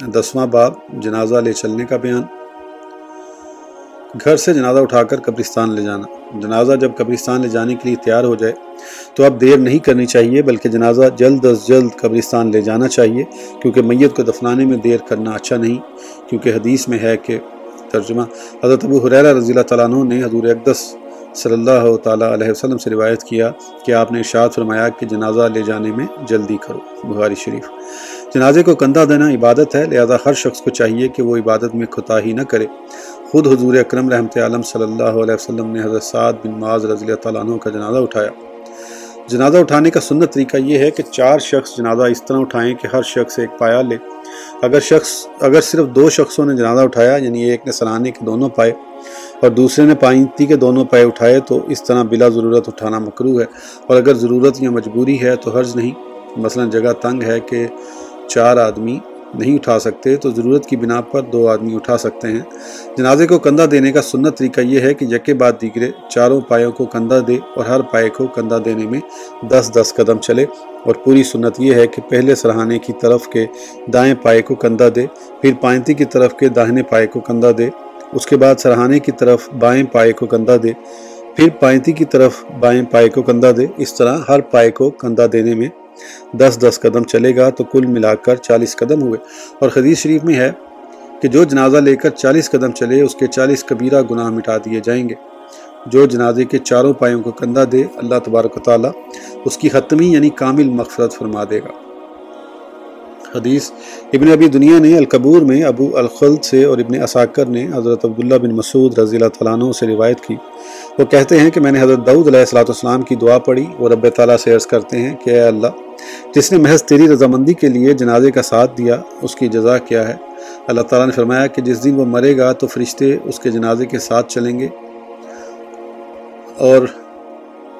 دسواں باب، جنازہ لے چلنے کا بیان۔ گھر سے جنازہ اٹھا کر قبرستان لے جانا۔ جنازہ جب قبرستان لے جانے کے لیے تیار ہو جائے، تو اب دیر نہیں کرنی چاہیے، بلکہ جنازہ جلد از جلد قبرستان لے جانا چاہیے، کیونکہ میت کو دفنانے میں دیر کرنا اچھا نہیں۔ کیونکہ حدیث میں ہے کہ ترجمہ، حضرت ابو حریرہ رضی اللہ تعالیٰ عنہ نے حضور اقدس صلی اللہ تعالیٰ علیہ وسلم سے روایت کیا کہ آپ نے ارشاد فرمایا کہ جنازہ لے جانے میں جلدی کرو۔ بخاری شریف۔ جنازے کو کندھا دینا عبادت ہے، لہذا ہر شخص کو چاہیے کہ وہ عبادت میں کوتاہی نہ کرے۔ خود حضور اکرم رحمت عالم صلی اللہ علیہ وسلم نے حضرت سعد بن معاذ رضی اللہ تعالیٰ عنہ کا جنازہ اٹھایا۔ جنازہ اٹھانے کا سنت طریقہ یہ ہے کہ چار شخص جنازہ اس طرح اٹھائیں کہ ہر شخص ایک پایا لے۔ اگر شخص، اگر صرف دو شخصوں نے جنازہ اٹھایا یعنی ایک نے سرانے کے دونوں پائے اور دوسرے نے پائنتی کے دونوں پائے اٹھائے، تو اس طرح بلا ضرورت اٹھانا مکرو ہے۔ اور اگر ضرورت یا مجبوری ہے تو حرج نہیں۔ مثلا جگہ تنگ ہے کہ چار آدمی نہیں اٹھا سکتے، تو ضرورت کی بنا پر دو آدمی اٹھا سکتے ہیں۔ جنازے کو کندھا دینے کا سنت طریقہ یہ ہے کہ یکے بعد دیگرے چاروں پایوں کو کندھا دے اور ہر پائے کو کندھا دینے میں دس دس قدم چلے۔ اور پوری سنت یہ ہے کہ پہلے سرہانے کی طرف کے دائیں پائے کو کندھا دے، پھر پائنتی کی طرف کے داہنے پائے کو کندھا دے، اس کے بعد سرہانے کی طرف بائیں پائے کو کندھا دے، پھر پائنتی کی طرف بائیں پائے کو کندھا دے۔ اس طرح ہر پائے کو کندھا دینے میں دس دس قدم چلے گا تو کل ملا کر چالیس قدم ہوئے۔ اور حدیث شریف میں ہے کہ جو جنازہ لے کر چالیس قدم چلے، اس کے چالیس کبیرہ گناہ مٹا دیے جائیں گے۔ جو جنازے کے چاروں پایوں کو کندھا دے، اللہ تبارک و تعالیٰ اس کی حتمی یعنی کامل مغفرت فرما دے گا۔ حدیث ابن ابی دنیا نے القبور میں ابو الخلد سے اور ابن اساکر نے حضرت عبداللہ بن مسعود رضی اللہ تعالیٰ عنہ سے روایت کی۔ وہ کہتے ہیں کہ میں نے حضرت دعود علیہ السلاۃ والسلام کی دعا پڑھی اور رب تعالیٰ سے عرض کرتے ہیں کہ اے اللہ، جس نے محض تیری رضامندی کے لیے جنازے کا ساتھ دیا، اس کی جزا کیا ہے؟ اللہ تعالیٰ نے فرمایا کہ جس دن وہ مرے گا تو فرشتے اس کے جنازے کے ساتھ چلیں گے اور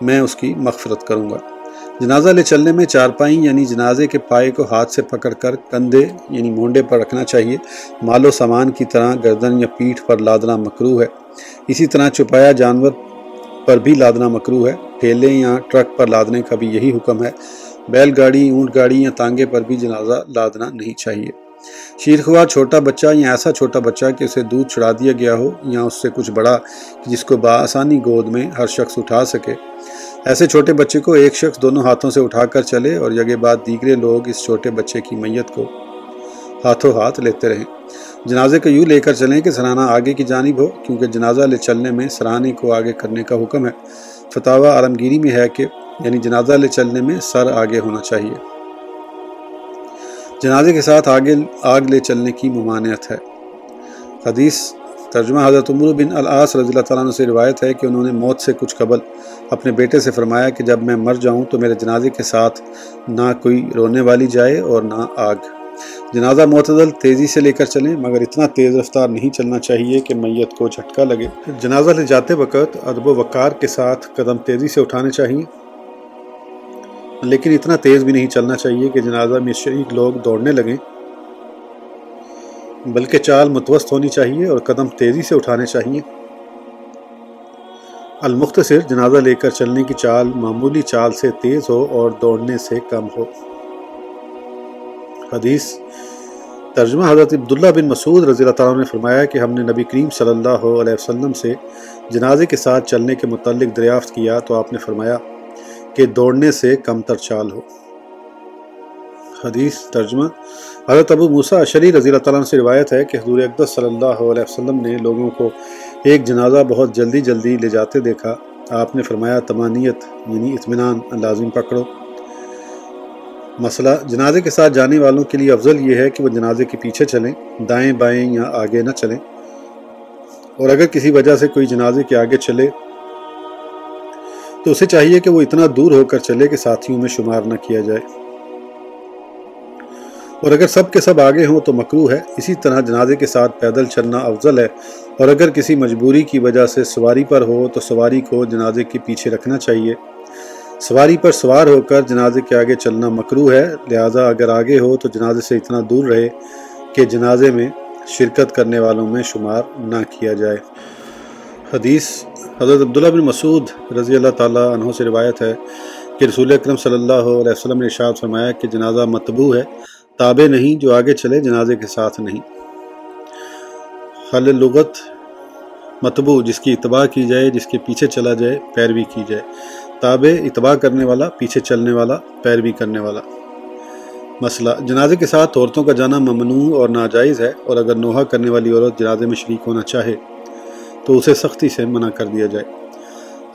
میں اس کی مغفرت کروں گا۔ جنازہ لے چلنے میں چارپائیں یعنی جنازے کے پائے کو ہاتھ سے پکڑ کر کندھے یعنی مونڈے پر رکھنا چاہیے۔ مال و سامان کی طرح گردن یا پیٹھ پر لادنا مکرو ہے۔ اسی طرح چپایا جانور پر بھی لادنا مکرو ہے۔ ٹھیلے یا ٹرک پر لادنے کا بھی یہی حکم ہے۔ بیل گاڑی، اونٹ گاڑی یا تانگے پر بھی جنازہ لادنا نہیں چاہیے۔ شیرخوار چھوٹا بچہ یا ایسا چھوٹا بچہ کہ اسے دودھ چھڑا دیا گیا ہو یا اس سے کچھ بڑا، جس کو بآسانی گود میں ہر شخص اٹھا سکے۔ ایسے چھوٹے بچے کو ایک شخص دونوں ہاتھوں سے اٹھا کر چلے اور یگے بعد دیگرے لوگ اس چھوٹے بچے کی میت کو ہاتھوں ہاتھ لیتے رہیں۔ جنازے کو یوں لے کر چلیں کہ سرانہ آگے کی جانب ہو، کیونکہ جنازہ لے چلنے میں سرانے کو آگے کرنے کا حکم ہے۔ فتح عالمگیری میں ہے کہ یعنی جنازہ لے چلنے میں سر آگے ہونا چاہیے۔ جنازے کے ساتھ آگے، آگ لے چلنے کی ممانعت ہے۔ حدیث ترجمہ حضرت عمر بن العاص رضی اللہ تعالیٰ عنہ سے روایت ہے کہ انہوں نے موت سے کچھ قبل اپنے بیٹے سے فرمایا کہ جب میں مر جاؤں تو میرے جنازے کے ساتھ نہ کوئی رونے والی جائے اور نہ آگ۔ جنازہ معتدل تیزی سے لے کر چلیں، مگر اتنا تیز رفتار نہیں چلنا چاہیے کہ میت کو جھٹکا لگے۔ جنازہ لے جاتے وقت ادب و وقار کے ساتھ قدم تیزی سے اٹھانے چاہیے، لیکن اتنا تیز بھی نہیں چلنا چاہیے کہ جنازہ میں شریک لوگ دوڑنے لگیں۔ بلکہ چال متوسط ہونی چاہیے اور قدم تیزی سے اٹھانے چاہیے۔ المختصر جنازہ لے کر چلنے کی چال معمولی چال سے تیز ہو اور دوڑنے سے کم ہو۔ حدیث، ترجمہ حضرت عبداللہ بن مسعود رضی اللہ تعالیٰ نے فرمایا کہ ہم نے نبی کریم صلی اللہ علیہ وسلم سے جنازے کے ساتھ چلنے کے متعلق دریافت کیا تو آپ نے فرمایا کہ دوڑنے سے کم تر چال ہو۔ حدیث ترجمہ۔ حضرت ابو موسیٰ اشری رضی اللہ تعالیٰ سے روایت ہے کہ حضور اقدس صلی اللہ علیہ وسلم نے لوگوں کو ایک جنازہ بہت جلدی جلدی لے جاتے دیکھا۔ آپ نے فرمایا، تمانیت یعنی اطمینان لازم پکڑو۔ مسئلہ جنازے کے ساتھ جانے والوں کے لیے افضل یہ ہے کہ وہ جنازے کے پیچھے چلیں، دائیں بائیں یا آگے نہ چلیں۔ اور اگر کسی وجہ سے کوئی جنازے کے آگے چلے، تو اسے چاہیے کہ وہ اتنا دور ہو کر چلے کہ ساتھیوں میں شمار نہ کیا جائے۔ اور اگر سب کے سب آگے ہوں تو مکرو ہے۔ اسی طرح جنازے کے ساتھ پیدل چلنا افضل ہے۔ اور اگر کسی مجبوری کی وجہ سے سواری پر ہو تو سواری کو جنازے کے پیچھے رکھنا چاہیے۔ سواری پر سوار ہو کر جنازے کے آگے چلنا مکرو ہے۔ لہٰذا اگر آگے ہو تو جنازے سے اتنا دور رہے کہ جنازے میں شرکت کرنے والوں میں شمار نہ کیا جائے۔ حدیث حضرت عبداللہ بن مسعود رضی اللہ تعالیٰ عنہ سے روایت ہے کہ رسول اکرم صلی اللہ علیہ وسلم نے ارشاد فرمایا کہ جنازہ متبو ہے۔ تابع نہیں جو آگے چلے جنازے کے ساتھ نہیں۔ خل لغت متبو جس کی اتباع کی جائے، جس کے پیچھے چلا جائے، پیروی کی جائے۔ تابع، اتباع کرنے والا، پیچھے چلنے والا، پیروی کرنے والا۔ مسئلہ، جنازے کے ساتھ عورتوں کا جانا ممنوع اور ناجائز ہے اور اگر نوحہ کرنے والی عورت جنازے میں شریک ہونا چاہے، تو اسے سختی سے منع کر دیا جائے۔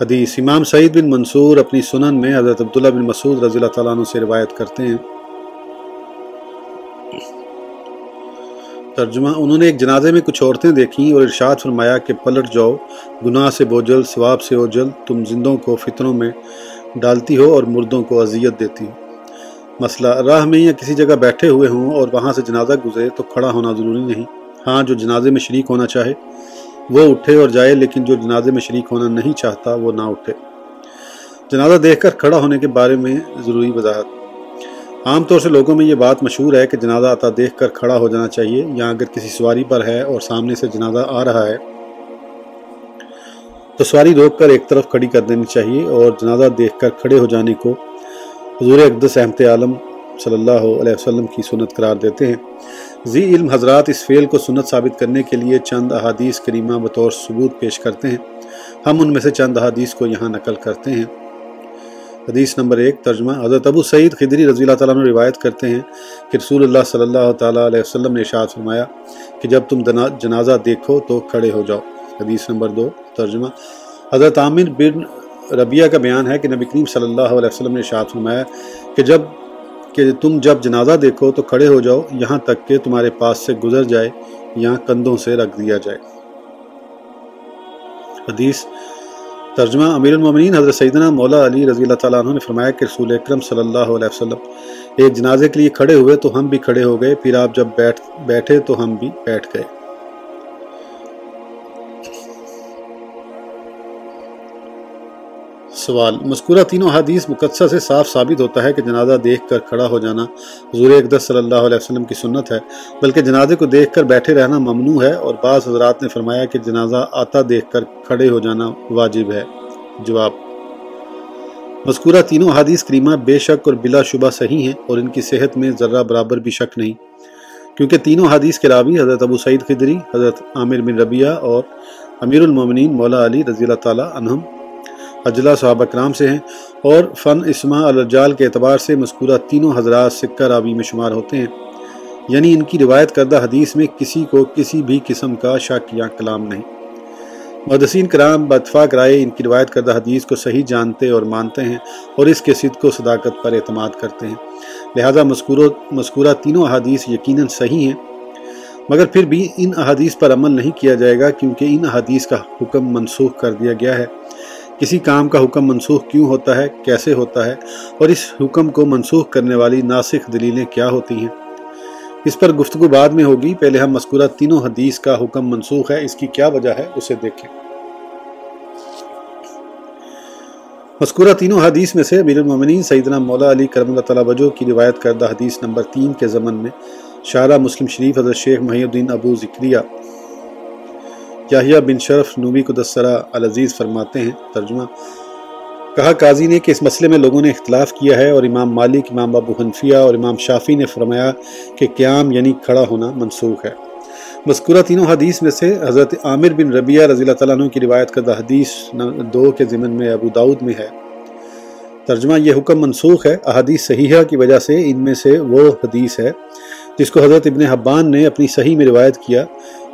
حدیث، امام سعید بن منصور اپنی سنن میں حضرت عبداللہ بن مسعود رضی اللہ تعالیٰ عنہ سے روایت کرتے ہیں۔ ترجمہ، انہوں نے ایک جنازے میں کچھ عورتیں دیکھیں اور ارشاد فرمایا کہ پلٹ جاؤ، گناہ سے بوجھل، ثواب سے اوجل تم زندوں کو فطروں میں ڈالتی ہو اور مردوں کو اذیت دیتی ہو۔ مسئلہ، راہ میں یا کسی جگہ بیٹھے ہوئے ہوں اور وہاں سے جنازہ گزرے تو کھڑا ہونا ضروری نہیں۔ ہاں جو جنازے میں شریک ہونا چاہے، وہ اٹھے اور جائے، لیکن جو جنازے میں شریک ہونا نہیں چاہتا، وہ نہ اٹھے۔ جنازہ دیکھ کر کھڑا ہونے کے بارے میں ضروری وضاحت۔ عام طور سے لوگوں میں یہ بات مشہور ہے کہ جنازہ آتا دیکھ کر کھڑا ہو جانا چاہیے، یا اگر کسی سواری پر ہے اور سامنے سے جنازہ آ رہا ہے، تو سواری روک کر ایک طرف کھڑی کر دینی چاہیے اور جنازہ دیکھ کر کھڑے ہو جانے کو حضور اقدس احمد عالم صلی اللہ علیہ وسلم کی سنت قرار دیتے ہیں۔ ذی علم حضرات اس فعل کو سنت ثابت کرنے کے لیے چند احادیث کریمہ بطور ثبوت پیش کرتے ہیں۔ ہم ان میں سے چند احادیث کو یہاں نقل کرتے ہیں۔ حدیث نمبر ایک، ترجمہ حضرت ابو سعید خدری رضی اللہ تعالیٰ عنہ روایت کرتے ہیں کہ رسول اللہ صلی اللہ تعالیٰ علیہ وسلم نے اشاعت فرمایا کہ جب تم جنازہ دیکھو تو کھڑے ہو جاؤ۔ حدیث نمبر دو، ترجمہ حضرت عامر بن ربیہ کا بیان ہے کہ نبی کریم صلی اللہ علیہ وسلم نے اشاعت فرمایا کہ جب، کہ تم جب جنازہ دیکھو تو کھڑے ہو جاؤ، یہاں تک کہ تمہارے پاس سے گزر جائے یا کندھوں سے رکھ دیا جائے۔ حدیث ترجمہ امیر المومنین حضرت سیدنا مولا علی رضی اللہ تعالیٰ عنہ نے فرمایا کہ رسول اکرم صلی اللہ علیہ وسلم ایک جنازے کے لیے کھڑے ہوئے تو ہم بھی کھڑے ہو گئے، پھر آپ جب بیٹھ بیٹھے تو ہم بھی بیٹھ گئے۔ سوال۔ مذکورہ تینوں حدیث مقدسہ سے صاف ثابت ہوتا ہے کہ جنازہ دیکھ کر کھڑا ہو جانا حضور اقدس صلی اللہ علیہ وسلم کی سنت ہے، بلکہ جنازے کو دیکھ کر بیٹھے رہنا ممنوع ہے اور بعض حضرات نے فرمایا کہ جنازہ آتا دیکھ کر کھڑے ہو جانا واجب ہے۔ جواب۔ مذکورہ تینوں حدیث کریمہ بے شک اور بلا شبہ صحیح ہیں اور ان کی صحت میں ذرہ برابر بھی شک نہیں۔ کیونکہ تینوں حدیث کے راوی حضرت ابو سعید خدری، حضرت عامر بن ربیہ اور امیر المومنین مولا علی رضی اللہ تعالیٰ عنہم اجلا صحابہ کرام سے ہیں اور فن اسما الرجال کے اعتبار سے مذکورہ تینوں حضرات سکہ راوی میں شمار ہوتے ہیں۔ یعنی ان کی روایت کردہ حدیث میں کسی کو کسی بھی قسم کا شک یا کلام نہیں۔ مدسین کرام باتفاق رائے ان کی روایت کردہ حدیث کو صحیح جانتے اور مانتے ہیں اور اس کے صدق و صداقت پر اعتماد کرتے ہیں۔ لہذا مذکورہ تینوں احادیث یقیناً صحیح ہیں۔ مگر پھر بھی ان احادیث پر عمل نہیں کیا جائے گا کیونکہ ان احادیث کا حکم منسوخ کر دیا گیا ہے۔ کسی کام کا حکم منسوخ کیوں ہوتا ہے؟ کیسے ہوتا ہے؟ اور اس حکم کو منسوخ کرنے والی ناسخ دلیلیں کیا ہوتی ہیں؟ اس پر گفتگو بعد میں ہوگی۔ پہلے ہم مذکورہ تینوں حدیث کا حکم منسوخ ہے۔ اس کی کیا وجہ ہے؟ اسے دیکھیں۔ مذکورہ تینوں حدیث میں سے امیر المومنین سیدنا مولا علی کرم اللہ تعالیٰ وجہ کی روایت کردہ حدیث نمبر تین کے زمن میں شارہ مسلم شریف حضرت شیخ محی الدین ابو ذکریہ یاہیا بن شرف نوبی کو دسرا العزیز فرماتے ہیں، ترجمہ، کہا قاضی نے کہ اس مسئلے میں لوگوں نے اختلاف کیا ہے اور امام مالک، امام ابو حنفیہ اور امام شافی نے فرمایا کہ قیام یعنی کھڑا ہونا منسوخ ہے۔ مذکورہ تینوں حدیث میں سے حضرت عامر بن ربیہ رضی اللہ تعالیٰ عنہ کی روایت کردہ حدیث دو کے ضمن میں ابو داود میں ہے۔ ترجمہ، یہ حکم منسوخ ہے، احادیث صحیحہ کی وجہ سے ان میں سے وہ حدیث ہے جس کو حضرت ابن حبان نے اپنی صحیح میں روایت کیا۔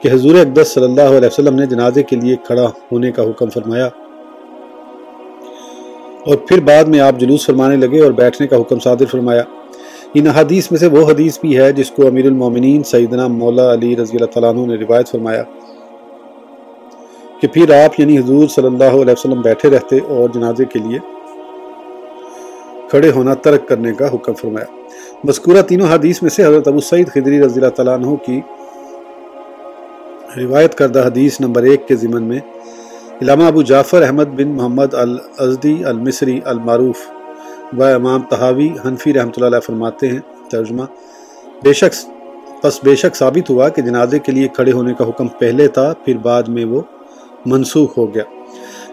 کہ حضور اقدس صلی اللہ علیہ وسلم نے جنازے کے لیے کھڑا ہونے کا حکم فرمایا۔ اور پھر بعد میں آپ جلوس فرمانے لگے اور بیٹھنے کا حکم صادر فرمایا۔ ان حدیث میں سے وہ حدیث بھی ہے جس کو امیر المومنین سیدنا مولا علی رضی اللہ تعالیٰ عنہ نے روایت فرمایا۔ کہ پھر آپ یعنی حضور صلی اللہ علیہ وسلم بیٹھے رہتے اور جنازے کے لیے کھڑے ہونا ترک کرنے کا حکم فرمایا۔ مذکورہ تینوں حدیث میں سے حضرت ابو سعید خدری رضی اللہ تعالیٰ عنہ کی روایت کردہ حدیث نمبر ایک کے ضمن میں علامہ ابو جعفر احمد بن محمد الازدی المصری المعروف و امام تحاوی حنفی رحمۃ اللہ علیہ فرماتے ہیں، ترجمہ، بے شک، پس بے شک ثابت ہوا کہ جنازے کے لیے کھڑے ہونے کا حکم پہلے تھا، پھر بعد میں وہ منسوخ ہو گیا۔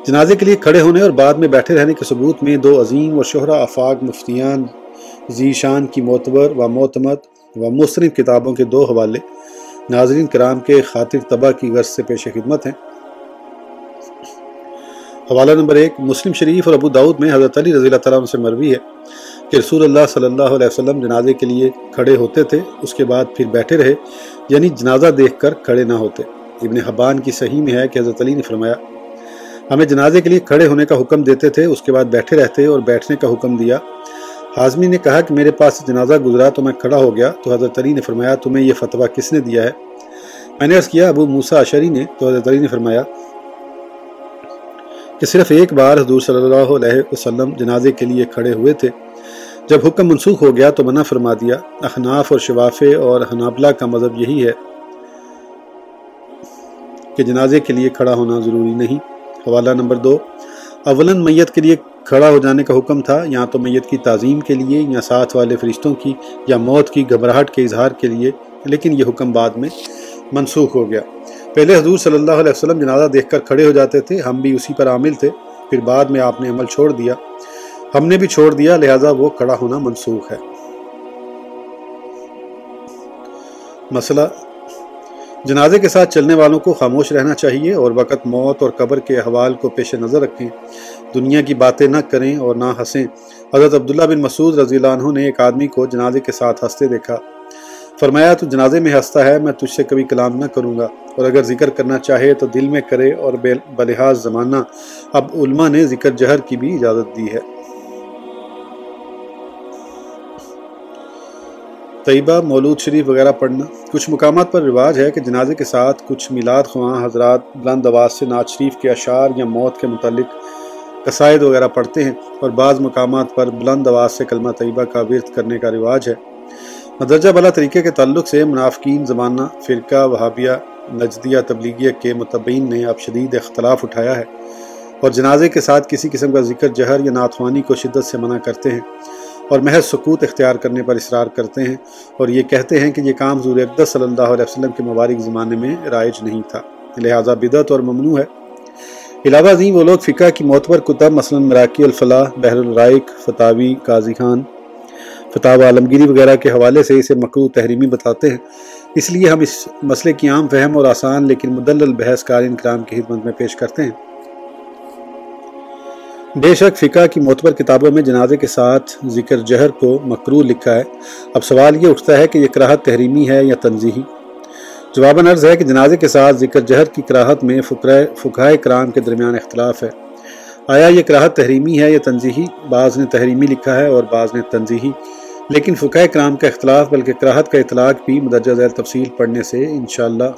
جنازے کے لیے کھڑے ہونے اور بعد میں بیٹھے رہنے کے ثبوت میں دو عظیم و شہرہ افاق مفتیان ذیشان کی معتبر و معتمد و مصنف کتابوں کے دو حوالے ناظرین کرام کے خاطر طبع کی غرض سے پیش خدمت ہیں۔ حوالہ نمبر ایک، مسلم شریف اور ابو داود میں حضرت علی رضی اللہ تعالیٰ سے مروی ہے کہ رسول اللہ صلی اللہ علیہ وسلم جنازے کے لیے کھڑے ہوتے تھے، اس کے بعد پھر بیٹھے رہے یعنی جنازہ دیکھ کر کھڑے نہ ہوتے۔ ابن حبان کی صحیح میں ہے کہ حضرت علی نے فرمایا، ہمیں جنازے کے لیے کھڑے ہونے کا حکم دیتے تھے، اس کے بعد بیٹھے رہتے اور بیٹھنے کا حکم دیا۔ حاضمی نے کہا کہ میرے پاس جنازہ گزرا تو میں کھڑا ہو گیا تو حضرت علی نے فرمایا، تمہیں یہ فتویٰ کس نے دیا ہے؟ میں نے عرض کیا، ابو موسا اشری نے، تو حضرت علی نے فرمایا کہ صرف ایک بار حضور صلی اللہ علیہ وسلم جنازے کے لیے کھڑے ہوئے تھے۔ جب حکم منسوخ ہو گیا تو منع فرما دیا۔ اخناف اور شفافے اور حنابلہ کا مذہب یہی ہے کہ جنازے کے لیے کھڑا ہونا ضروری نہیں۔ حوالہ نمبر دو، اولاً میت کے لیے کھڑا ہو جانے کا حکم تھا، یا تو میت کی تعظیم کے لیے یا ساتھ والے فرشتوں کی یا موت کی گھبراہٹ کے اظہار کے لیے، لیکن یہ حکم بعد میں منسوخ ہو گیا۔ پہلے حضور صلی اللہ علیہ وسلم جنازہ دیکھ کر کھڑے ہو جاتے تھے، ہم بھی اسی پر عامل تھے، پھر بعد میں آپ نے عمل چھوڑ دیا۔ ہم نے بھی چھوڑ دیا، لہٰذا وہ کھڑا ہونا منسوخ ہے۔ مسئلہ، جنازے کے ساتھ چلنے والوں کو خاموش رہنا چاہیے اور وقت موت اور قبر کے احوال کو پیش نظر رکھیں۔ دنیا کی باتیں نہ کریں اور نہ ہنسیں۔ حضرت عبداللہ بن مسعود رضی اللہ عنہ نے ایک آدمی کو جنازے کے ساتھ ہنستے دیکھا۔ فرمایا، تو جنازے میں ہنستا ہے، میں تجھ سے کبھی کلام نہ کروں گا۔ اور اگر ذکر کرنا چاہے تو دل میں کرے اور بلحاظ زمانہ۔ اب علماء نے ذکر جہر کی بھی اجازت دی ہے۔ طیبہ، مولود شریف وغیرہ پڑھنا۔ کچھ مقامات پر رواج ہے کہ جنازے کے ساتھ کچھ میلاد خواہاں حضرات بلند آواز سے نعت شریف کے اشعار یا موت کے متعلق قصائد وغیرہ پڑھتے ہیں اور بعض مقامات پر بلند آواز سے کلمہ طیبہ کا ورد کرنے کا رواج ہے۔ مدرجہ بلا طریقے کے تعلق سے منافقین زمانہ فرقہ، وہابیہ، نجدیہ، تبلیغیہ کے متبین نے اب شدید اختلاف اٹھایا ہے اور جنازے کے ساتھ کسی قسم کا ذکر، جہر یا ناتوانی کو شدت سے منع کرتے ہیں اور محض سکوت اختیار کرنے پر اصرار کرتے ہیں اور یہ کہتے ہیں کہ یہ کام حضور اقدس صلی اللہ علیہ وسلم کے مبارک زمانے میں رائج نہیں تھا۔ لہٰذا بدعت اور ممنوع ہے۔ علاوہ ازیں وہ لوگ فقہ کی معتبر کتب، مثلا مراکی الفلاح، بحر الرائق، فتاوی، قاضی خان فتح عالمگیری وغیرہ کے حوالے سے اسے مکرو تحریمی بتاتے ہیں۔ اس لیے ہم اس مسئلے کی عام فہم اور آسان لیکن مدلل بحث قارئین کرام کی خدمت میں پیش کرتے ہیں۔ بے شک فقہ کی معتبر کتابوں میں جنازے کے ساتھ ذکر جہر کو مکرو لکھا ہے۔ اب سوال یہ اٹھتا ہے کہ یہ کراہت تحریمی ہے یا تنظیحی جواباً عرض ہے کہ جنازے کے ساتھ ذکر جہر کی کراہت میں فکرہ کرام کے درمیان اختلاف ہے۔ آیا یہ کراہت تحریمی ہے یا تنظیحی بعض نے تحریمی لکھا ہے اور بعض نے تنظیحی لیکن فقہ کرام کا اختلاف بلکہ کراہت کا اطلاق بھی مدرجہ ذیل تفصیل پڑھنے سے انشاءاللہ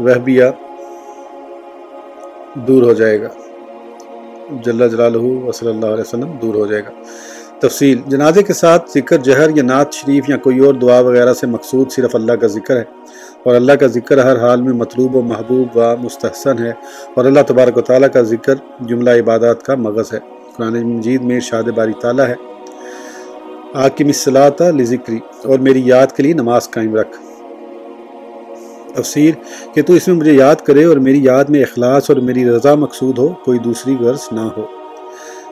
وہ دور ہو جائے گا۔ جل جلالہ و صلی اللہ علیہ وسلم دور ہو جائے گا۔ تفصیل۔ جنازے کے ساتھ ذکر جہر یا نعت شریف یا کوئی اور دعا وغیرہ سے مقصود صرف اللہ کا ذکر ہے، اور اللہ کا ذکر ہر حال میں مطلوب و محبوب و مستحسن ہے، اور اللہ تبارک و تعالیٰ کا ذکر جملہ عبادات کا مغز ہے۔ قرآن مجید میں ارشاد باری تعالیٰ ہے، آکم الصلاۃ لذکری، اور میری یاد کے لیے نماز قائم رکھ۔ تفسیر کہ تو اس میں مجھے یاد کرے اور میری یاد میں اخلاص اور میری رضا مقصود ہو، کوئی دوسری غرض نہ ہو۔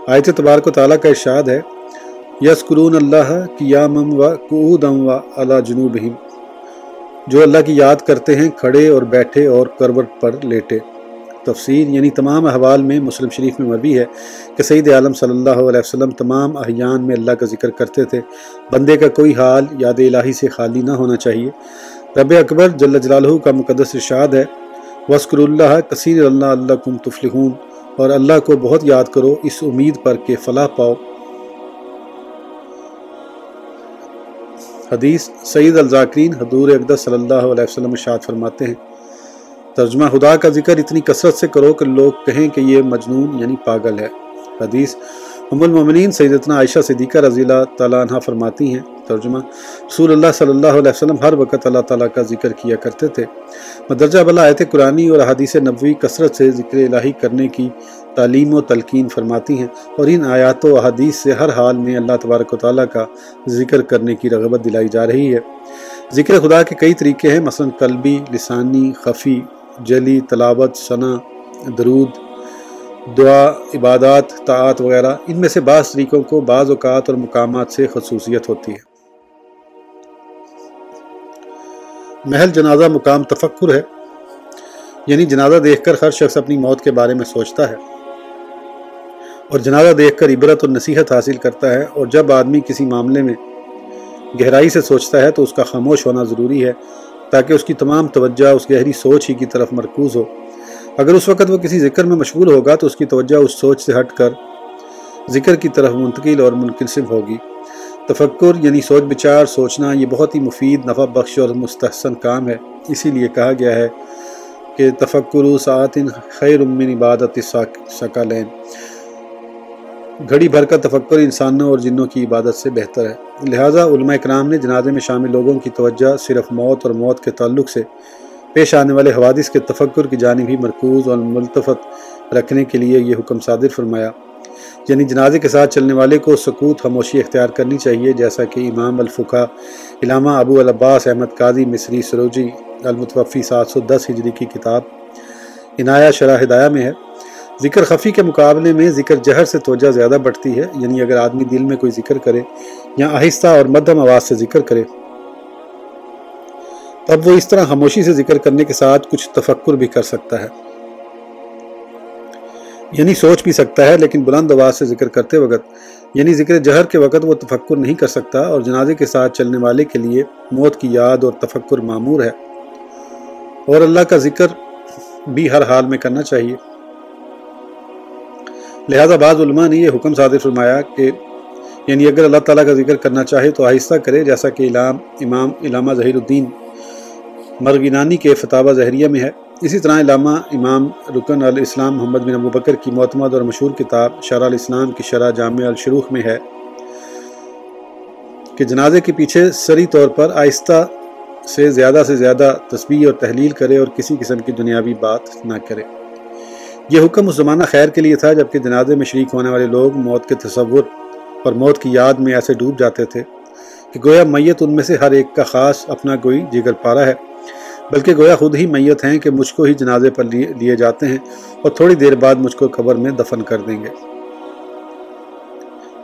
آیت تبارک و تعالیٰ کا ارشاد ہے یسکرون اللہ قیامم و قعودم و اللہ جنوبہم، جو اللہ کی یاد کرتے ہیں کھڑے اور بیٹھے اور کروٹ پر لیٹے۔ تفسیر یعنی تمام احوال میں مسلم شریف میں مبی ہے کہ سعید عالم صلی اللہ علیہ وسلم تمام احیان میں اللہ کا ذکر کرتے تھے۔ بندے کا کوئی حال یاد الہی سے خالی نہ ہونا چاہیے۔ رب اکبر جل جلالہ کا مقدس ارشاد ہے وسکر اللہ کثیر اللہ اللہ کم تفلحون، اور اللہ کو بہت یاد کرو، اس امید پر کہ فلاح پاؤ۔ حدیث سعید الزاکرین حضور اقدس صلی اللہ علیہ وسلم اشاد فرماتے ہیں۔ ترجمہ خدا کا ذکر اتنی کثرت سے کرو کہ لوگ کہیں کہ یہ مجنون یعنی پاگل ہے۔ حدیث ام المومنین سیدتنا عائشہ صدیقہ رضی اللہ تعالیٰ عنہ فرماتی ہیں، ترجمہ، رسول اللہ صلی اللہ علیہ وسلم ہر وقت اللہ تعالیٰ کا ذکر کیا کرتے تھے۔ مدرجہ بلا آیت قرآنی اور حدیث نبوی کثرت سے ذکر الہی کرنے کی تعلیم و تلقین فرماتی ہیں اور ان آیات و حدیث سے ہر حال میں اللہ تبارک و تعالیٰ کا ذکر کرنے کی رغبت دلائی جا رہی ہے۔ ذکر خدا کے کئی طریقے ہیں، مثلا قلبی، لسانی، خفی، جلی، تلاوت ثنا درود دعا، عبادات طاعت وغیرہ، ان میں سے بعض طریقوں کو بعض اوقات اور مقامات سے خصوصیت ہوتی ہے۔ محل جنازہ مقام تفکر ہے یعنی جنازہ دیکھ کر ہر شخص اپنی موت کے بارے میں سوچتا ہے۔ اور جنازہ دیکھ کر عبرت اور نصیحت حاصل کرتا ہے، اور جب آدمی کسی معاملے میں گہرائی سے سوچتا ہے تو اس کا خاموش ہونا ضروری ہے، تاکہ اس کی تمام توجہ، اس گہری سوچ ہی کی طرف مرکوز ہو۔ اگر اس وقت وہ کسی ذکر میں مشغول ہوگا تو اس کی توجہ اس سوچ سے ہٹ کر ذکر کی طرف منتقل اور منقسم ہوگی۔ تفکر یعنی سوچ بچار، سوچنا، یہ بہت ہی مفید، نفع بخش اور مستحسن کام ہے۔ اسی لیے کہا گیا ہے کہ تفکر ساعت خیر امن عبادت سکالین گھڑی بھر کا تفکر انسانوں اور جنوں کی عبادت سے بہتر ہے۔ لہٰذا علماء اکرام نے جنازے میں شامل لوگوں کی توجہ صرف موت اور موت کے تعلق سے پیش آنے والے حوادث کے تفکر کی جانب ہی مرکوز اور ملتفت رکھنے کے لیے یہ حکم صادر فرمایا۔ یعنی جنازے کے ساتھ چلنے والے کو سکوت خاموشی اختیار کرنی چاہیے، جیسا کہ امام الفقہ علامہ ابو العباس احمد قاضی مصری سروجی المتوفی سات سو دس ہجری کی کتاب عنایہ شرح ہدایہ میں ہے۔ ذکر خفی کے مقابلے میں ذکر جہر سے توجہ زیادہ بڑھتی ہے یعنی اگر آدمی دل میں کوئی ذکر کرے یا آہستہ اور مدھم آواز سے ذکر کرے تب وہ اس طرح خاموشی سے ذکر کرنے کے ساتھ کچھ تفکر بھی کر سکتا ہے۔ یعنی سوچ بھی سکتا ہے، لیکن بلند آواز سے ذکر کرتے وقت یعنی ذکر جہر کے وقت وہ تفکر نہیں کر سکتا اور جنازے کے ساتھ چلنے والے کے لیے موت کی یاد اور تفکر معمور ہے۔ اور اللہ کا ذکر بھی ہر حال میں کرنا چاہیے۔ لہذا بعض علماء نے یہ حکم صادر فرمایا کہ یعنی اگر اللہ تعالیٰ کا ذکر کرنا چاہے تو آہستہ کرے، جیسا کہ علام، امام علامہ ظہیر الدین مرغینانی کے فتح ظہریہ میں ہے۔ اسی طرح علامہ امام رکن الاسلام محمد بن ابو بکر کی معتمد اور مشہور کتاب شرح الاسلام کی شرح جامع الشروخ میں ہے کہ جنازے کے پیچھے سری طور پر آہستہ سے زیادہ سے زیادہ تسبیح اور تحلیل کرے اور کسی قسم کی دنیاوی بات نہ کرے۔ یہ حکم اس زمانہ خیر کے لیے تھا جبکہ جنازے میں شریک ہونے والے لوگ موت کے تصور اور موت کی یاد میں ایسے ڈوب جاتے تھے کہ گویا میت ان میں سے ہر ایک کا خاص اپنا کوئی جگر پارا ہے۔ بلکہ گویا خود ہی میت ہیں کہ مجھ کو ہی جنازے پر لیے جاتے ہیں اور تھوڑی دیر بعد مجھ کو قبر میں دفن کر دیں گے۔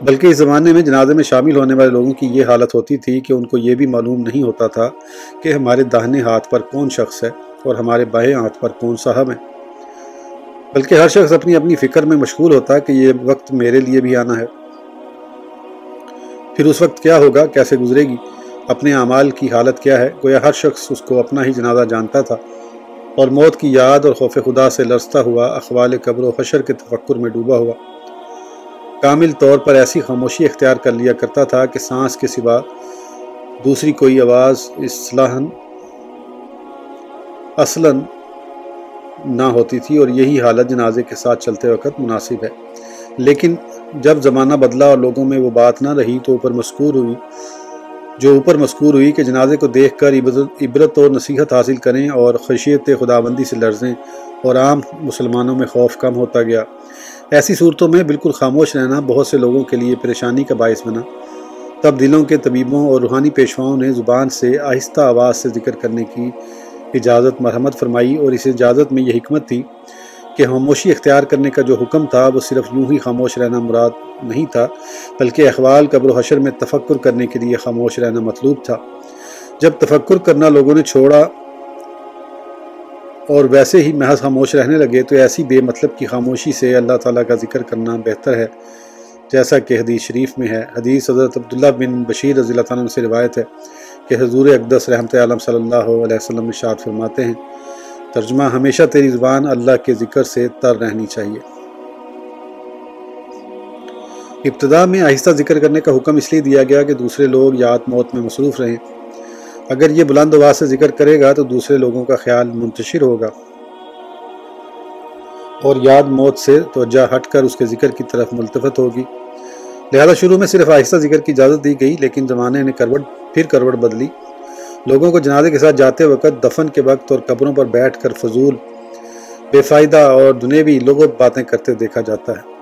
بلکہ اس زمانے میں جنازے میں شامل ہونے والے لوگوں کی یہ حالت ہوتی تھی کہ ان کو یہ بھی معلوم نہیں ہوتا تھا کہ ہمارے داہنے ہاتھ پر کون شخص ہے اور ہمارے بائیں ہاتھ پر کون صاحب ہیں۔ بلکہ ہر شخص اپنی اپنی فکر میں مشغول ہوتا کہ یہ وقت میرے لیے بھی آنا ہے۔ پھر اس وقت کیا ہوگا؟ کیسے گزرے گی؟ اپنے اعمال کی حالت کیا ہے؟ گویا ہر شخص اس کو اپنا ہی جنازہ جانتا تھا اور موت کی یاد اور خوف خدا سے لرزتا ہوا، اخوال قبر و حشر کے تفکر میں ڈوبا ہوا۔ کامل طور پر ایسی خاموشی اختیار کر لیا کرتا تھا کہ سانس کے سوا دوسری کوئی آواز اصلاحاً، اصلاً نہ ہوتی تھی اور یہی حالت جنازے کے ساتھ چلتے وقت مناسب ہے۔ لیکن جب زمانہ بدلا اور لوگوں میں وہ بات نہ رہی تو اوپر مسکور ہوئی جو اوپر مسکور ہوئی کہ جنازے کو دیکھ کر عبرت اور نصیحت حاصل کریں اور خشیت خداوندی سے لرزیں اور عام مسلمانوں میں خوف کم ہوتا گیا۔ ایسی صورتوں میں بالکل خاموش رہنا بہت سے لوگوں کے لیے پریشانی کا باعث بنا۔ تب دلوں کے طبیبوں اور روحانی پیشواؤں نے زبان سے آہستہ آواز سے ذکر کرنے کی اجازت، مرحمت فرمائی اور اس اجازت میں یہ حکمت تھی کہ خاموشی اختیار کرنے کا جو حکم تھا وہ صرف یوں ہی خاموش رہنا مراد نہیں تھا، بلکہ اخوال قبر و حشر میں تفکر کرنے کے لیے خاموش رہنا مطلوب تھا۔ جب تفکر کرنا لوگوں نے چھوڑا اور ویسے ہی محض خاموش رہنے لگے، تو ایسی بے مطلب کی خاموشی سے اللہ تعالیٰ کا ذکر کرنا بہتر ہے۔ جیسا کہ حدیث شریف میں ہے، حدیث حضرت عبداللہ بن بشیر رضی اللہ تعالیٰ سے روایت ہے کہ حضور اقدس رحمت عالم صلی اللہ علیہ وسلم اشاد فرماتے ہیں ترجمہ ہمیشہ تیری زبان اللہ کے ذکر سے تر رہنی چاہیے۔ ابتدا میں آہستہ ذکر کرنے کا حکم اس لیے دیا گیا کہ دوسرے لوگ یاد موت میں مصروف رہیں۔ اگر یہ بلند آواز سے ذکر کرے گا تو دوسرے لوگوں کا خیال منتشر ہوگا۔ اور یاد موت سے توجہ ہٹ کر اس کے ذکر کی طرف ملتفت ہوگی۔ لہذا شروع میں صرف آہستہ ذکر کی اجازت دی گئی، لیکن زمانے نے کروٹ پھر کروٹ بدلی۔ لوگوں کو جنازے کے ساتھ جاتے وقت دفن کے وقت اور قبروں پر بیٹھ کر فضول، بے فائدہ اور دنیوی لوگوں باتیں کرتے دیکھا جاتا ہے۔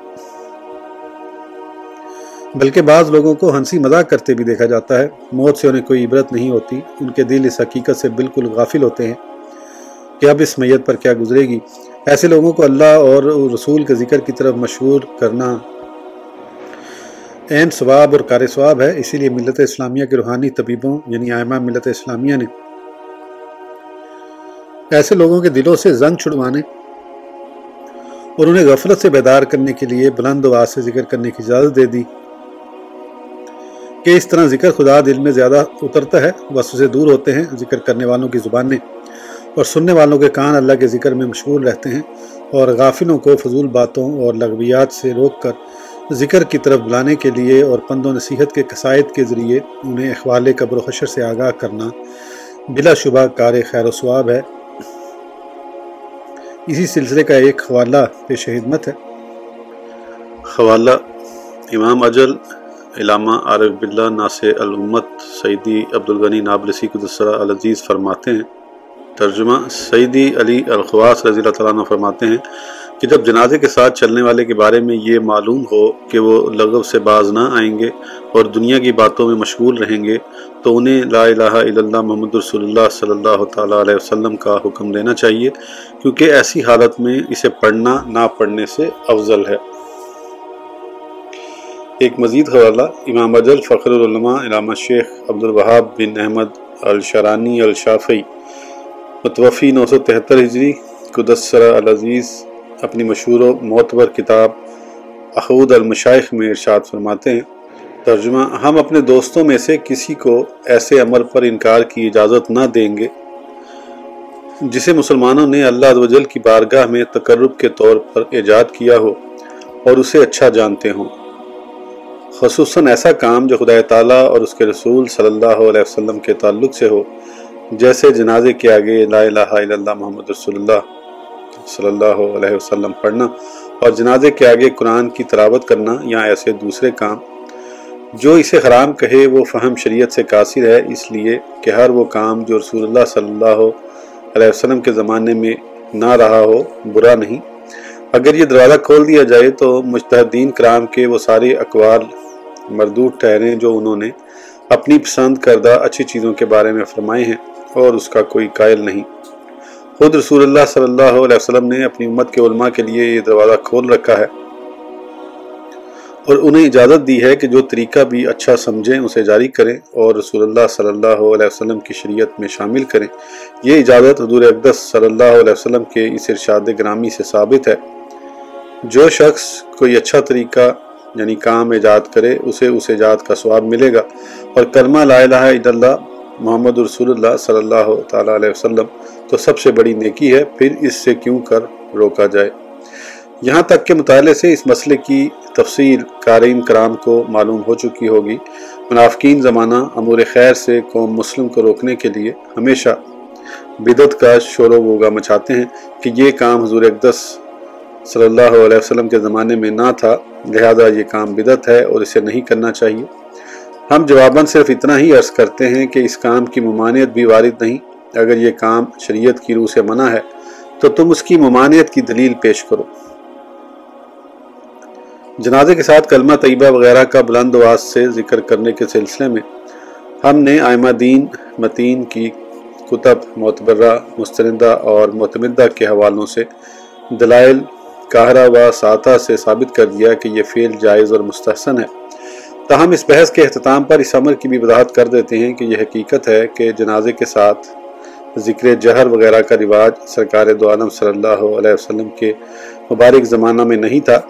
بلکہ بعض لوگوں کو ہنسی مذاق کرتے بھی دیکھا جاتا ہے۔ موت سے انہیں کوئی عبرت نہیں ہوتی۔ ان کے دل اس حقیقت سے بالکل غافل ہوتے ہیں کہ اب اس میت پر کیا گزرے گی۔ ایسے لوگوں کو اللہ اور رسول کے ذکر کی طرف مشہور کرنا عین ثواب اور کار ثواب ہے، اسی لیے ملت اسلامیہ کے روحانی طبیبوں یعنی آئمہ ملت اسلامیہ نے ایسے لوگوں کے دلوں سے زنگ چھڑوانے اور انہیں غفلت سے بیدار کرنے کے لیے بلند آواز سے ذکر کرنے کی اجازت دے دی کہ اس طرح ذکر خدا دل میں زیادہ اترتا ہے، بس اسے دور ہوتے ہیں ذکر کرنے والوں کی زبانیں اور سننے والوں کے کان اللہ کے ذکر میں مشغول رہتے ہیں اور غافلوں کو فضول باتوں اور لغویات سے روک کر ذکر کی طرف بلانے کے لیے اور پند و نصیحت کے قصائد کے ذریعے انہیں اخوال قبر و حشر سے آگاہ کرنا بلا شبہ کار خیر و ثواب ہے۔ اسی سلسلے کا ایک حوالہ پیش خدمت ہے۔ حوالہ امام اجل، علامہ عارف بلّہ ناصر الامت سعیدی عبدالغنی نابلسی قدسرہ العزیز فرماتے ہیں۔ ترجمہ سعیدی علی الخواس رضی اللہ تعالیٰ عنہ فرماتے ہیں۔ کہ جب جنازے کے ساتھ چلنے والے کے بارے میں یہ معلوم ہو کہ وہ لغو سے باز نہ آئیں گے اور دنیا کی باتوں میں مشغول رہیں گے، تو انہیں لا الہ الا اللہ محمد رسول اللہ صلی اللہ تعالیٰ علیہ وسلم کا حکم دینا چاہیے، کیونکہ ایسی حالت میں اسے پڑھنا، نہ پڑھنے سے افضل ہے۔ ایک مزید حوالہ، امام اجل فخر العلماء علامہ شیخ عبدالوہاب بن احمد الشرانی الشافی متوفی نو سو تہتر ہجری، قدسرہ العزیز اپنی مشہور و معتبر کتاب اخود المشائخ میں ارشاد فرماتے ہیں۔ ترجمہ، ہم اپنے دوستوں میں سے کسی کو ایسے عمل پر انکار کی اجازت نہ دیں گے جسے مسلمانوں نے اللہ عز کی بارگاہ میں تقرب کے طور پر ایجاد کیا ہو اور اسے اچھا جانتے ہوں۔ خصوصاً ایسا کام جو خدا تعالیٰ اور اس کے رسول صلی اللہ علیہ وسلم کے تعلق سے ہو، جیسے جنازے کے آگے لا الہ الا اللہ محمد رسول اللہ۔ صلی اللہ علیہ وسلم پڑھنا اور جنازے کے آگے قرآن کی تلاوت کرنا یا ایسے دوسرے کام، جو اسے حرام کہے وہ فہم شریعت سے قاصر ہے، اس لیے کہ ہر وہ کام جو رسول اللہ صلی اللہ علیہ وسلم کے زمانے میں نہ رہا ہو، برا نہیں۔ اگر یہ دروازہ کھول دیا جائے تو مجتہدین کرام کے وہ سارے اقوال مردود ٹھہریں جو انہوں نے اپنی پسند کردہ اچھی چیزوں کے بارے میں فرمائے ہیں اور اس کا کوئی قائل نہیں۔ خود رسول اللہ صلی اللہ علیہ وسلم نے اپنی امت کے علماء کے لیے یہ دروازہ کھول رکھا ہے اور انہیں اجازت دی ہے کہ جو طریقہ بھی اچھا سمجھیں، اسے جاری کریں اور رسول اللہ صلی اللہ علیہ وسلم کی شریعت میں شامل کریں۔ یہ اجازت حضور اقدس صلی اللہ علیہ وسلم کے اس ارشاد گرامی سے ثابت ہے۔ جو شخص کوئی اچھا طریقہ یعنی کام، ایجاد کرے، اسے اس ایجاد کا ثواب ملے گا۔ اور کلمہ لا الہ الا اللہ محمد رسول اللہ صلی اللہ تعالیٰ علیہ وسلم تو سب سے بڑی نیکی ہے، پھر اس سے کیوں کر روکا جائے؟ یہاں تک کہ مطالعے سے اس مسئلے کی تفصیل قارئین کرام کو معلوم ہو چکی ہوگی۔ منافقین زمانہ امور خیر سے قوم مسلم کو روکنے کے لیے ہمیشہ بدت کا شور و گوگا مچاتے ہیں کہ یہ کام حضور اقدس صلی اللہ علیہ وسلم کے زمانے میں نہ تھا، لہذا یہ کام بدت ہے اور اسے نہیں کرنا چاہیے۔ ہم جواباً صرف اتنا ہی عرض کرتے ہیں کہ اس کام کی ممانعت بھی وارد نہیں اگر یہ کام شریعت کی روح سے منع ہے، تو تم اس کی ممانعت کی دلیل پیش کرو۔ جنازے کے ساتھ کلمہ طیبہ وغیرہ کا بلند واس سے ذکر کرنے کے سلسلے میں ہم نے آئمہ دین، متین کی کتب، معتبرہ، مستندہ اور معتمدہ کے حوالوں سے دلائل کاہرہ و ساتہ سے ثابت کر دیا کہ یہ فعل جائز اور مستحسن ہے۔ تاہم اس بحث کے اختتام پر اس عمر کی بھی وضاحت کر دیتے ہیں کہ یہ حقیقت ہے کہ جنازے کے ساتھ ذکر جہر وغیرہ کا رواج سرکار دو عالم صلی اللہ علیہ وسلم کے مبارک زمانہ میں نہیں تھا۔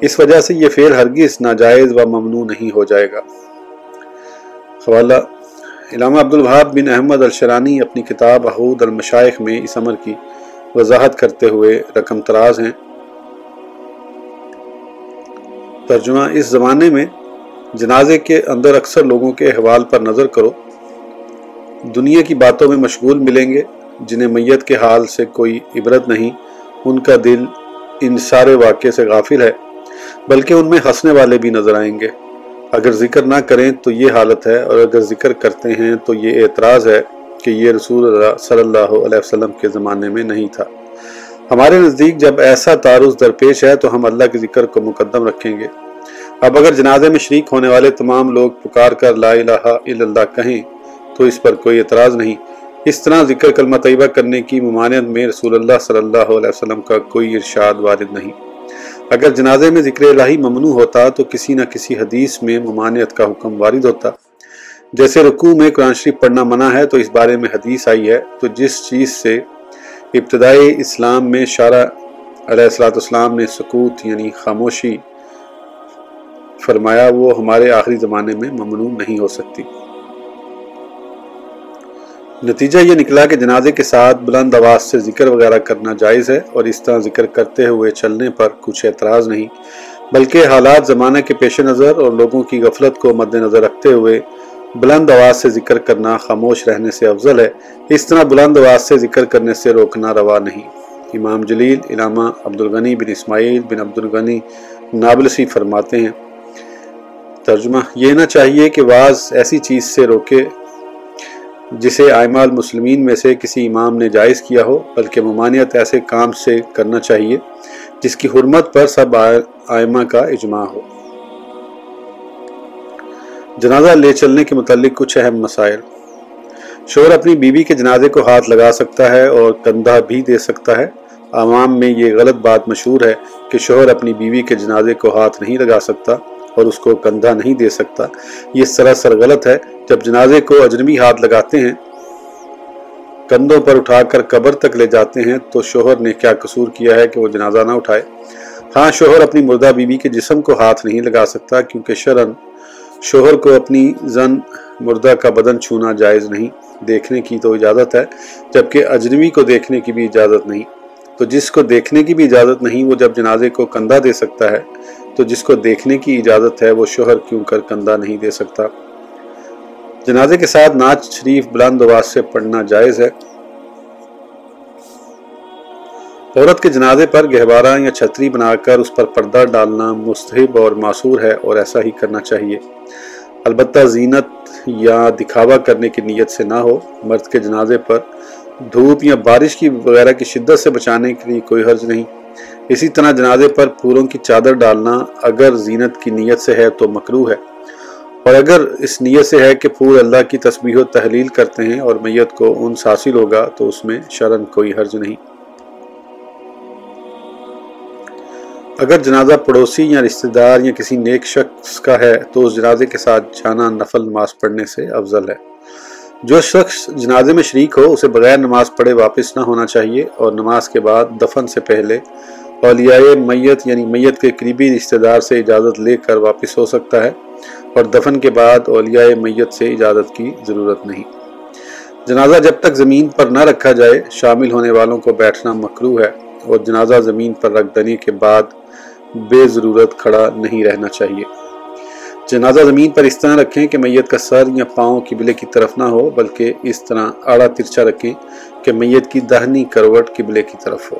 اس وجہ سے یہ فعل ہرگز ناجائز و ممنوع نہیں ہو جائے گا۔ حوالہ، علامہ عبدالوہاب بن احمد الشرانی اپنی کتاب احود المشائق میں اس عمر کی وضاحت کرتے ہوئے رقم تراز ہیں۔ ترجمہ، اس زمانے میں جنازے کے اندر اکثر لوگوں کے احوال پر نظر کرو۔ دنیا کی باتوں میں مشغول ملیں گے، جنہیں میت کے حال سے کوئی عبرت نہیں، ان کا دل ان سارے واقعے سے غافل ہے، بلکہ ان میں ہنسنے والے بھی نظر آئیں گے۔ اگر ذکر نہ کریں تو یہ حالت ہے، اور اگر ذکر کرتے ہیں تو یہ اعتراض ہے کہ یہ رسول اللہ صلی اللہ علیہ وسلم کے زمانے میں نہیں تھا۔ ہمارے نزدیک جب ایسا تعارض درپیش ہے تو ہم اللہ کے ذکر کو مقدم رکھیں گے۔ اب اگر جنازے میں شریک ہونے والے تمام لوگ پکار کر لا الہ الا اللہ کہیں تو اس پر کوئی اعتراض نہیں۔ اس طرح ذکر کلمہ طیبہ کرنے کی ممانعت میں رسول اللہ صلی اللہ علیہ وسلم کا کوئی ارشاد وارد نہیں۔ اگر جنازے میں ذکر الہی ممنوع ہوتا تو کسی نہ کسی حدیث میں ممانعت کا حکم وارد ہوتا۔ جیسے رکوع میں قرآن شریف پڑھنا منع ہے تو اس بارے میں حدیث آئی ہے۔ تو جس چیز سے ابتدائی اسلام میں شارہ علیہ السلاۃ السلام نے سکوت یعنی خاموشی فرمایا وہ ہمارے آخری زمانے میں ممنوع نہیں ہو سکتی۔ نتیجہ یہ نکلا کہ جنازے کے ساتھ بلند آواز سے ذکر وغیرہ کرنا جائز ہے اور اس طرح ذکر کرتے ہوئے چلنے پر کچھ اعتراض نہیں، بلکہ حالات زمانہ کے پیش نظر اور لوگوں کی غفلت کو مد نظر رکھتے ہوئے بلند آواز سے ذکر کرنا خاموش رہنے سے افضل ہے۔ اس طرح بلند آواز سے ذکر کرنے سے روکنا روا نہیں۔ امام جلیل علامہ عبدالغنی بن اسماعیل بن عبدالغنی نابلسی فرماتے ہیں۔ ترجمہ یہ نہ چاہیے کہ واز ایسی چیز سے روکے جسے آئمہ المسلمین میں سے کسی امام نے جائز کیا ہو، بلکہ ممانعت ایسے کام سے کرنا چاہیے جس کی حرمت پر سب آئمہ کا اجماع ہو۔ جنازہ لے چلنے کے متعلق کچھ اہم مسائل۔ شوہر اپنی بیوی کے جنازے کو ہاتھ لگا سکتا ہے اور کندھا بھی دے سکتا ہے۔ عوام میں یہ غلط بات مشہور ہے کہ شوہر اپنی بیوی کے جنازے کو ہاتھ نہیں لگا سکتا۔ اور اس کو کندھا نہیں دے سکتا۔ یہ سراسر غلط ہے۔ جب جنازے کو اجنبی ہاتھ لگاتے ہیں، کندھوں پر اٹھا کر قبر تک لے جاتے ہیں، تو شوہر نے کیا قصور کیا ہے کہ وہ جنازہ نہ اٹھائے؟ ہاں شوہر اپنی مردہ بیوی کے جسم کو ہاتھ نہیں لگا سکتا، کیونکہ شرن شوہر کو اپنی زن مردہ کا بدن چھونا جائز نہیں۔ دیکھنے کی تو اجازت ہے، جبکہ اجنبی کو دیکھنے کی بھی اجازت نہیں۔ تو جس کو دیکھنے کی بھی اجازت نہیں، وہ جب جنازے کو کندھا دے سکتا ہے تو جس کو دیکھنے کی اجازت ہے وہ شوہر کیوں کر کندھا نہیں دے سکتا؟ جنازے کے ساتھ ناچ شریف بلند آواز سے پڑھنا جائز ہے۔ عورت کے جنازے پر گہوارہ یا چھتری بنا کر اس پر پردہ ڈالنا مستحب اور معصور ہے اور ایسا ہی کرنا چاہیے۔ البتہ زینت یا دکھاوا کرنے کی نیت سے نہ ہو۔ مرد کے جنازے پر دھوپ یا بارش کی وغیرہ کی شدت سے بچانے کے لیے کوئی حرج نہیں۔ اسی طرح جنازے پر پھولوں کی چادر ڈالنا اگر زینت کی نیت سے ہے تو مکرو ہے۔ اور اگر اس نیت سے ہے کہ پھول اللہ کی تسبیح و تحلیل کرتے ہیں اور میت کو ان حاصل ہوگا تو اس میں شرن کوئی حرج نہیں۔ اگر جنازہ پڑوسی یا رشتہ دار یا کسی نیک شخص کا ہے تو اس جنازے کے ساتھ جانا نفل نماز پڑھنے سے افضل ہے۔ جو شخص جنازے میں شریک ہو، اسے بغیر نماز پڑھے واپس نہ ہونا چاہیے اور نماز کے بعد دفن سے پہلے اولیاء میت یعنی میت کے قریبی رشتہ دار سے اجازت لے کر واپس ہو سکتا ہے اور دفن کے بعد اولیاء میت سے اجازت کی ضرورت نہیں۔ جنازہ جب تک زمین پر نہ رکھا جائے، شامل ہونے والوں کو بیٹھنا مکرو ہے اور جنازہ زمین پر رکھ دینے کے بعد بے ضرورت کھڑا نہیں رہنا چاہیے۔ جنازہ زمین پر اس طرح رکھیں کہ میت کا سر یا پاؤں قبلے کی طرف نہ ہو، بلکہ اس طرح آڑا ترچا رکھیں کہ میت کی دہنی کروٹ قبلے کی طرف ہو۔